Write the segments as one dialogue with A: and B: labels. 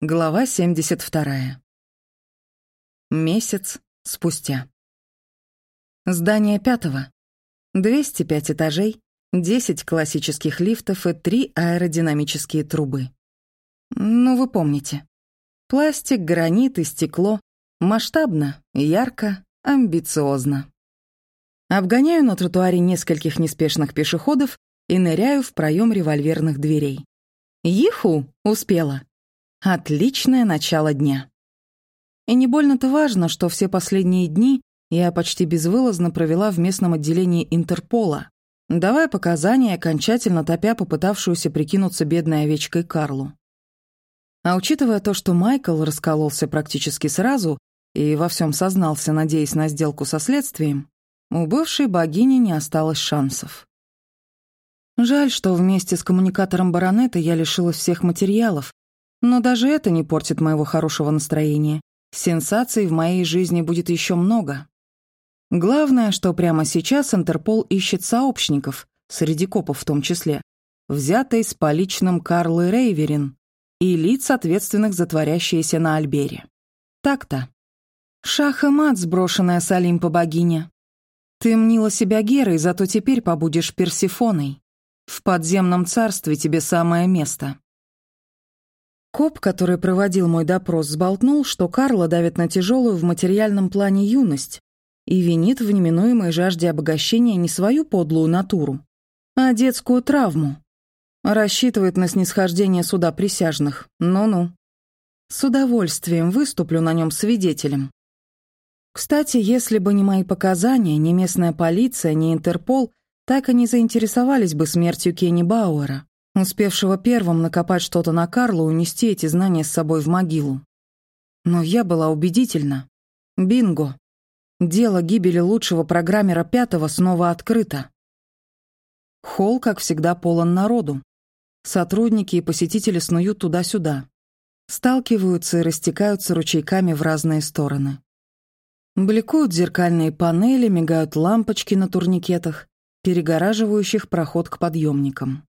A: Глава 72. Месяц спустя. Здание пятого. 205 этажей, 10 классических лифтов и 3 аэродинамические трубы. Ну, вы помните. Пластик, гранит и стекло. Масштабно, ярко, амбициозно. Обгоняю на тротуаре нескольких неспешных пешеходов и ныряю в проем револьверных дверей. Иху, успела. Отличное начало дня. И не больно-то важно, что все последние дни я почти безвылазно провела в местном отделении Интерпола, давая показания, окончательно топя попытавшуюся прикинуться бедной овечкой Карлу. А учитывая то, что Майкл раскололся практически сразу и во всем сознался, надеясь на сделку со следствием, у бывшей богини не осталось шансов. Жаль, что вместе с коммуникатором баронета я лишилась всех материалов, но даже это не портит моего хорошего настроения. Сенсаций в моей жизни будет еще много. Главное, что прямо сейчас Интерпол ищет сообщников, среди копов в том числе, взятой с поличным Карлы Рейверин и лиц, ответственных за творящееся на Альбере. Так-то. Шах и мат, сброшенная с Олимпа богиня. Ты мнила себя Герой, зато теперь побудешь Персифоной. В подземном царстве тебе самое место. Коп, который проводил мой допрос, сболтнул, что Карла давит на тяжелую в материальном плане юность и винит в неминуемой жажде обогащения не свою подлую натуру, а детскую травму. Рассчитывает на снисхождение суда присяжных. Ну-ну. С удовольствием выступлю на нем свидетелем. Кстати, если бы не мои показания, ни местная полиция, ни Интерпол так и не заинтересовались бы смертью Кенни Бауэра успевшего первым накопать что-то на Карлу и унести эти знания с собой в могилу. Но я была убедительна. Бинго. Дело гибели лучшего программера пятого снова открыто. Холл, как всегда, полон народу. Сотрудники и посетители снуют туда-сюда. Сталкиваются и растекаются ручейками в разные стороны. Бликуют зеркальные панели, мигают лампочки на турникетах, перегораживающих проход к подъемникам.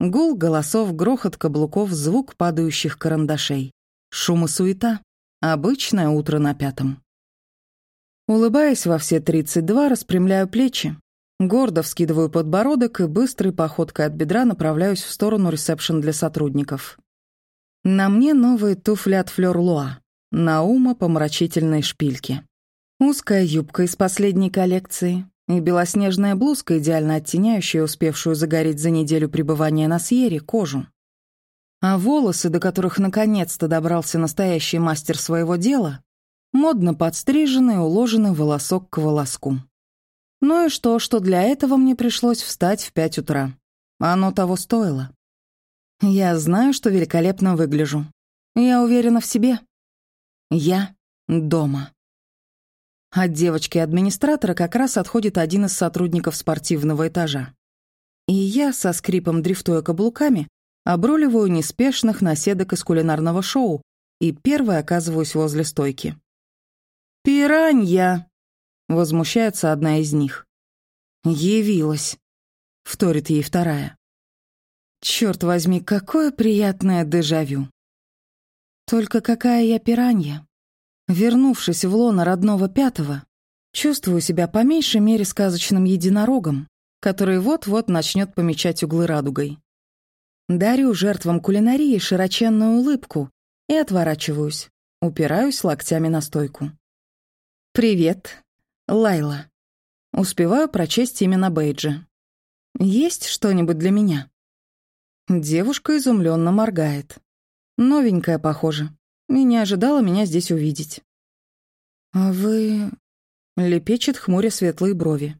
A: Гул голосов, грохот каблуков, звук падающих карандашей. Шум и суета. Обычное утро на пятом. Улыбаясь во все тридцать два, распрямляю плечи. Гордо вскидываю подбородок и быстрой походкой от бедра направляюсь в сторону ресепшн для сотрудников. На мне новые туфли от Флёр Луа. На ума помрачительной шпильки. Узкая юбка из последней коллекции, и белоснежная блузка, идеально оттеняющая успевшую загореть за неделю пребывания на Сьере, кожу. А волосы, до которых наконец-то добрался настоящий мастер своего дела, модно подстрижены и уложены волосок к волоску. Ну и что, что для этого мне пришлось встать в пять утра. Оно того стоило. Я знаю, что великолепно выгляжу. Я уверена в себе. Я дома. От девочки-администратора как раз отходит один из сотрудников спортивного этажа. И я, со скрипом дрифтуя каблуками, обруливаю неспешных наседок из кулинарного шоу и первой оказываюсь возле стойки. «Пиранья!» — возмущается одна из них. «Явилась!» — вторит ей вторая. Черт возьми, какое приятное дежавю. Только какая я пиранья. Вернувшись в лоно родного пятого, чувствую себя по меньшей мере сказочным единорогом, который вот-вот начнет помечать углы радугой. Дарю жертвам кулинарии широченную улыбку и отворачиваюсь, упираюсь локтями на стойку. «Привет, Лайла». Успеваю прочесть имя на бейджи. «Есть что-нибудь для меня?» Девушка изумленно моргает. Новенькая, похоже и не ожидала меня здесь увидеть. «А вы...» — лепечет хмуря светлые брови.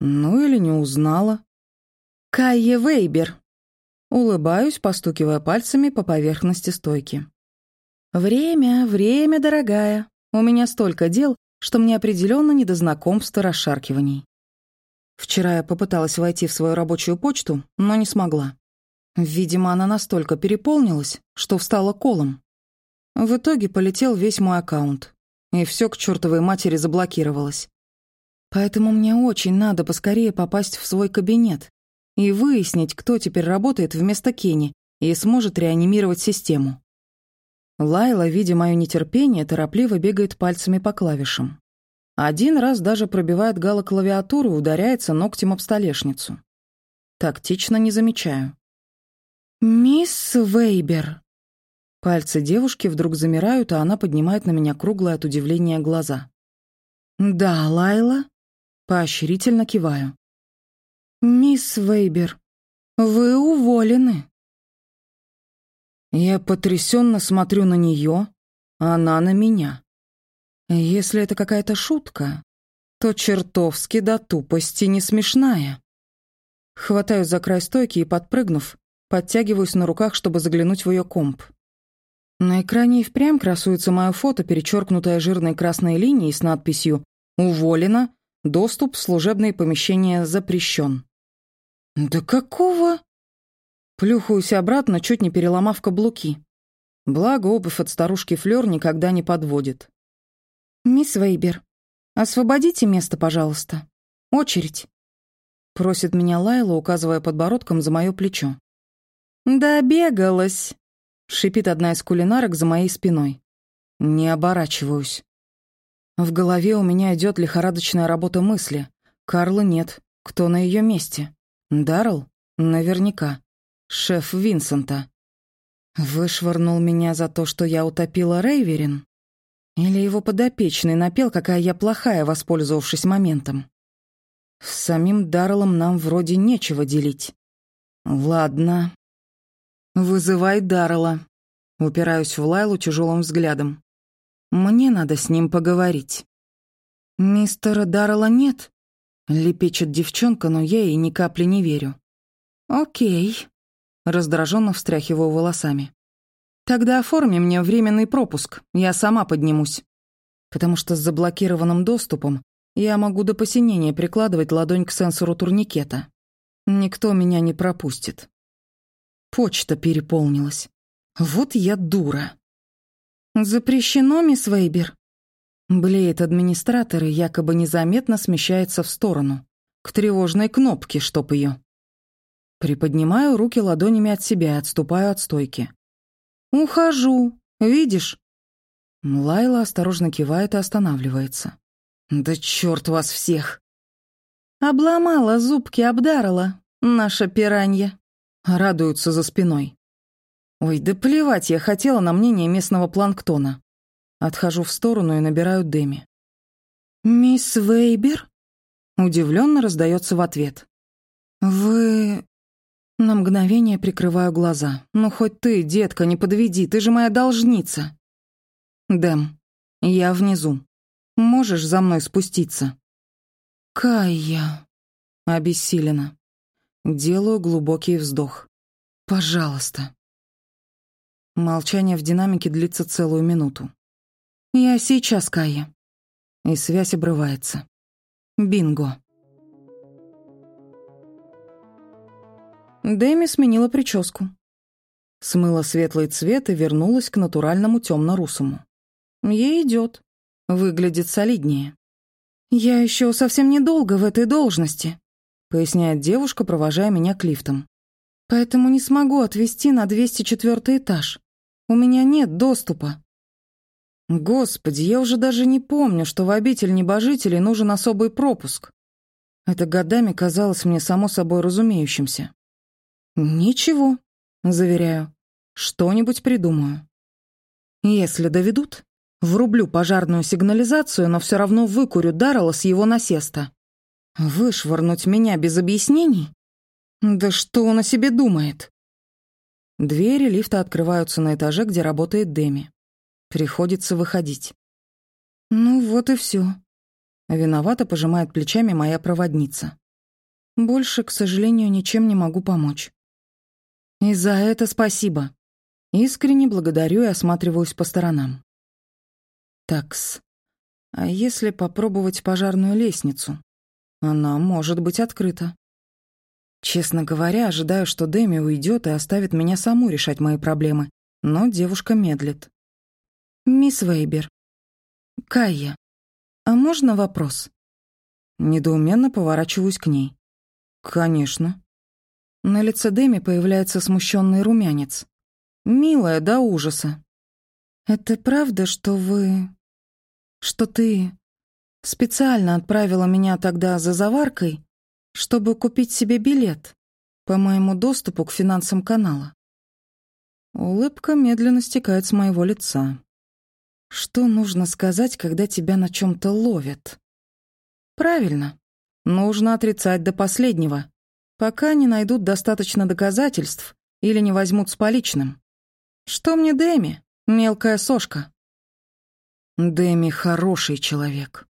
A: «Ну или не узнала». «Кайе Вейбер!» Улыбаюсь, постукивая пальцами по поверхности стойки. «Время, время, дорогая. У меня столько дел, что мне определенно не до знакомства расшаркиваний. Вчера я попыталась войти в свою рабочую почту, но не смогла. Видимо, она настолько переполнилась, что встала колом. В итоге полетел весь мой аккаунт, и все к чертовой матери заблокировалось. Поэтому мне очень надо поскорее попасть в свой кабинет и выяснить, кто теперь работает вместо Кенни и сможет реанимировать систему. Лайла, видя мое нетерпение, торопливо бегает пальцами по клавишам. Один раз даже пробивает галоклавиатуру и ударяется ногтем об столешницу. Тактично не замечаю. «Мисс Вейбер!» Пальцы девушки вдруг замирают, а она поднимает на меня круглые от удивления глаза. «Да, Лайла?» Поощрительно киваю. «Мисс Вейбер, вы уволены». Я потрясенно смотрю на нее, а она на меня. Если это какая-то шутка, то чертовски до тупости не смешная. Хватаю за край стойки и, подпрыгнув, подтягиваюсь на руках, чтобы заглянуть в ее комп. На экране и впрямь красуется мое фото, перечеркнутое жирной красной линией с надписью «Уволено. Доступ в служебные помещения запрещен». «Да какого?» Плюхаюсь обратно, чуть не переломав каблуки. Благо, обувь от старушки Флёр никогда не подводит. «Мисс Вейбер, освободите место, пожалуйста. Очередь», — просит меня Лайла, указывая подбородком за мое плечо. «Да бегалась», — шипит одна из кулинарок за моей спиной. Не оборачиваюсь. В голове у меня идет лихорадочная работа мысли. Карла нет. Кто на ее месте? Даррелл? Наверняка шеф Винсента. Вышвырнул меня за то, что я утопила Рейверин? Или его подопечный напел, какая я плохая, воспользовавшись моментом? С самим Дарреллом нам вроде нечего делить. Ладно. Вызывай Даррелла. Упираюсь в Лайлу тяжелым взглядом. Мне надо с ним поговорить. «Мистера Даррелла нет?» — лепечет девчонка, но я ей ни капли не верю. «Окей», Раздраженно встряхиваю волосами. «Тогда оформи мне временный пропуск, я сама поднимусь. Потому что с заблокированным доступом я могу до посинения прикладывать ладонь к сенсору турникета. Никто меня не пропустит. Почта переполнилась. Вот я дура. «Запрещено, мисс Вейбер?» Блеет администратор и якобы незаметно смещается в сторону. К тревожной кнопке, чтоб ее. Приподнимаю руки ладонями от себя и отступаю от стойки. «Ухожу. Видишь?» Лайла осторожно кивает и останавливается. «Да черт вас всех!» «Обломала зубки, обдарила, наша пиранья!» Радуются за спиной. «Ой, да плевать, я хотела на мнение местного планктона». Отхожу в сторону и набираю Деми. «Мисс Вейбер?» Удивленно раздается в ответ. «Вы... На мгновение прикрываю глаза. «Ну хоть ты, детка, не подведи, ты же моя должница!» «Дэм, я внизу. Можешь за мной спуститься?» «Кайя...» Обессилена. Делаю глубокий вздох. «Пожалуйста». Молчание в динамике длится целую минуту. «Я сейчас, Кайя». И связь обрывается. Бинго. Дэми сменила прическу. Смыла светлый цвет и вернулась к натуральному темно-русому. Ей идет. Выглядит солиднее. «Я еще совсем недолго в этой должности», — поясняет девушка, провожая меня к лифтам. «Поэтому не смогу отвезти на 204 этаж. У меня нет доступа». Господи, я уже даже не помню, что в обитель небожителей нужен особый пропуск. Это годами казалось мне само собой разумеющимся. «Ничего», — заверяю. «Что-нибудь придумаю». Если доведут, врублю пожарную сигнализацию, но все равно выкурю Даррелла с его насеста. Вышвырнуть меня без объяснений? Да что он о себе думает? Двери лифта открываются на этаже, где работает Деми. Приходится выходить. Ну вот и все. Виновато пожимает плечами моя проводница. Больше, к сожалению, ничем не могу помочь. И за это спасибо. Искренне благодарю и осматриваюсь по сторонам. Такс. А если попробовать пожарную лестницу? Она может быть открыта. Честно говоря, ожидаю, что Дэми уйдет и оставит меня саму решать мои проблемы, но девушка медлит. «Мисс Вейбер. Кайя. А можно вопрос?» Недоуменно поворачиваюсь к ней. «Конечно». На лице Дэми появляется смущенный румянец. Милая до ужаса. «Это правда, что вы... что ты специально отправила меня тогда за заваркой, чтобы купить себе билет по моему доступу к финансам канала?» Улыбка медленно стекает с моего лица. Что нужно сказать, когда тебя на чем-то ловят? Правильно. Нужно отрицать до последнего, пока не найдут достаточно доказательств или не возьмут с поличным. Что мне Дэми, мелкая сошка? Дэми хороший человек.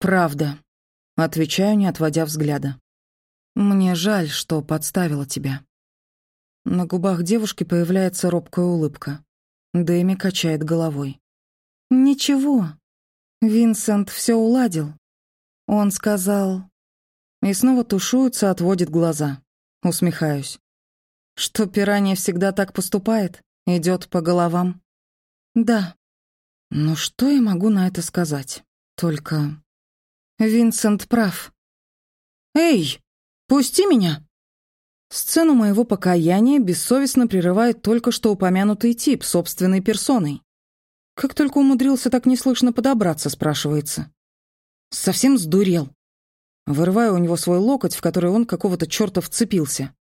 A: Правда, отвечаю, не отводя взгляда. Мне жаль, что подставила тебя. На губах девушки появляется робкая улыбка. Дэми качает головой. «Ничего. Винсент все уладил. Он сказал...» И снова тушуется, отводит глаза. Усмехаюсь. «Что пиранья всегда так поступает? Идет по головам?» «Да». «Ну что я могу на это сказать? Только...» «Винсент прав». «Эй, пусти меня!» Сцену моего покаяния бессовестно прерывает только что упомянутый тип собственной персоной. Как только умудрился так неслышно подобраться, спрашивается. Совсем сдурел. Вырываю у него свой локоть, в который он какого-то черта вцепился.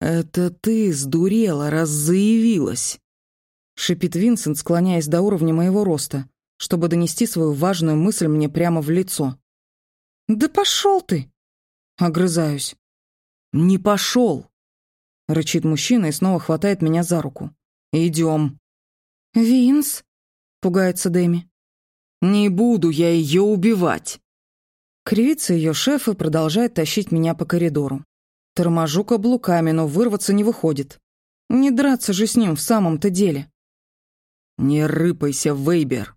A: «Это ты сдурела, раз заявилась!» Шипит Винсент, склоняясь до уровня моего роста, чтобы донести свою важную мысль мне прямо в лицо. «Да пошел ты!» Огрызаюсь. «Не пошел!» — рычит мужчина и снова хватает меня за руку. «Идем». «Винс?» — пугается Дэми. «Не буду я ее убивать!» Кривится ее шеф и продолжает тащить меня по коридору. Торможу каблуками, но вырваться не выходит. Не драться же с ним в самом-то деле. «Не рыпайся, Вейбер!»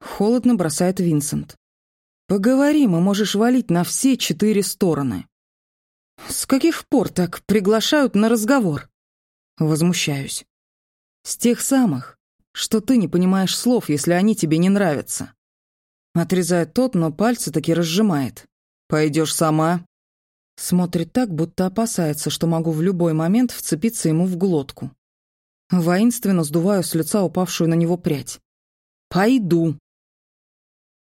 A: Холодно бросает Винсент. «Поговорим, и можешь валить на все четыре стороны». «С каких пор так приглашают на разговор?» Возмущаюсь. «С тех самых, что ты не понимаешь слов, если они тебе не нравятся». Отрезает тот, но пальцы таки разжимает. «Пойдешь сама?» Смотрит так, будто опасается, что могу в любой момент вцепиться ему в глотку. Воинственно сдуваю с лица упавшую на него прядь. «Пойду!»